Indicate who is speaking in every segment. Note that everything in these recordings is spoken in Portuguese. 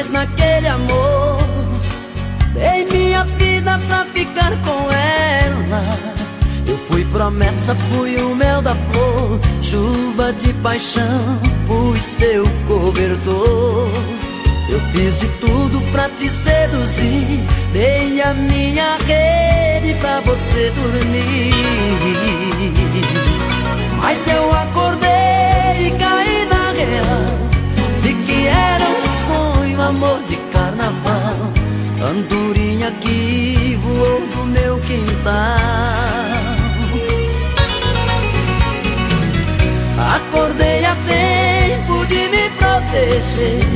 Speaker 1: demais naquele amor. Dei minha vida pra ficar com ela. Eu fui promessa, fui o mel da flor. Chuva de paixão, fui seu cobertor. Eu fiz de tudo pra te seduzir. Dei a minha rede pra você dormir. Amor de carnaval. Andorinha que voou do meu quintal. Acordei a tempo de me proteger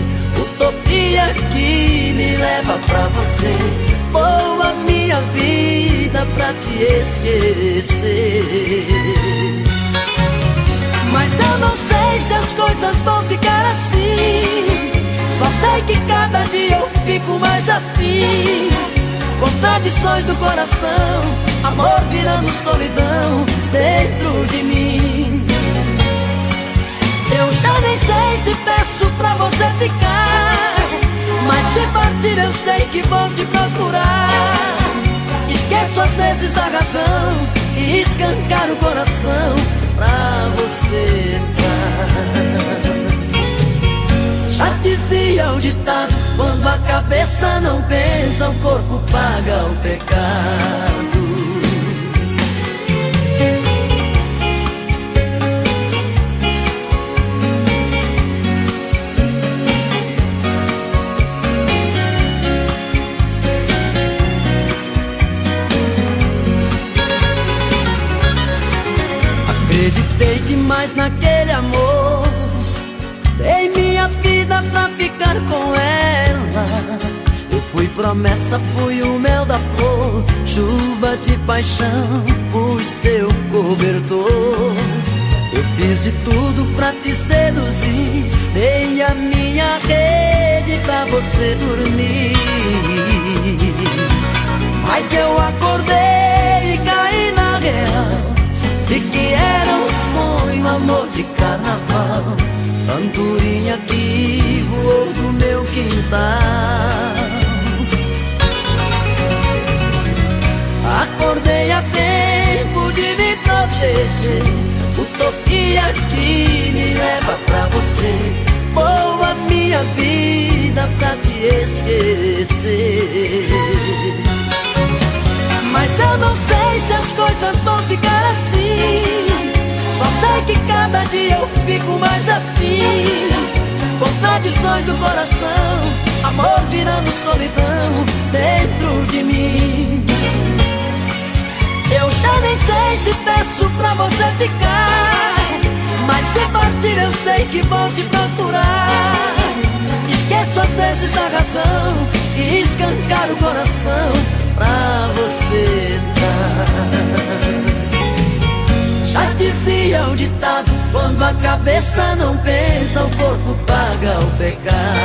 Speaker 1: Utopia que me leva pra você Boa minha vida pra te esquecer Mas eu não sei se as coisas vão ficar assim sei que cada dia eu fico mais afim. Contradições do coração Amor virando solidão dentro de mim. Eu já nem sei se peço pra você ficar Mas se partir eu sei que vou te procurar. Esqueço às vezes da razão E escancar o coração O corpo paga o pecado. Acreditei demais naquele amor. Dei minha vida pra ficar com ela promessa, fui o mel da flor Chuva de paixão, fui seu cobertor. Eu fiz de tudo pra te seduzir Dei a minha rede pra você dormir. Mas eu acordei e caí na real e que era um sonho, amor de carnaval. Andorinha que voou do meu quintal proteger Utopia que me leva pra você. Boa minha vida pra te esquecer. Mas eu não sei se as coisas vão ficar assim. Só sei que cada dia eu fico mais afim. Contradições do coração Amor virando solidão dentro de mim se peço pra você ficar Mas se partir eu sei que vou te procurar Esqueço às vezes a razão E escancar o coração pra você dar. Já dizia o ditado: quando a cabeça não pensa, o corpo paga o pecado.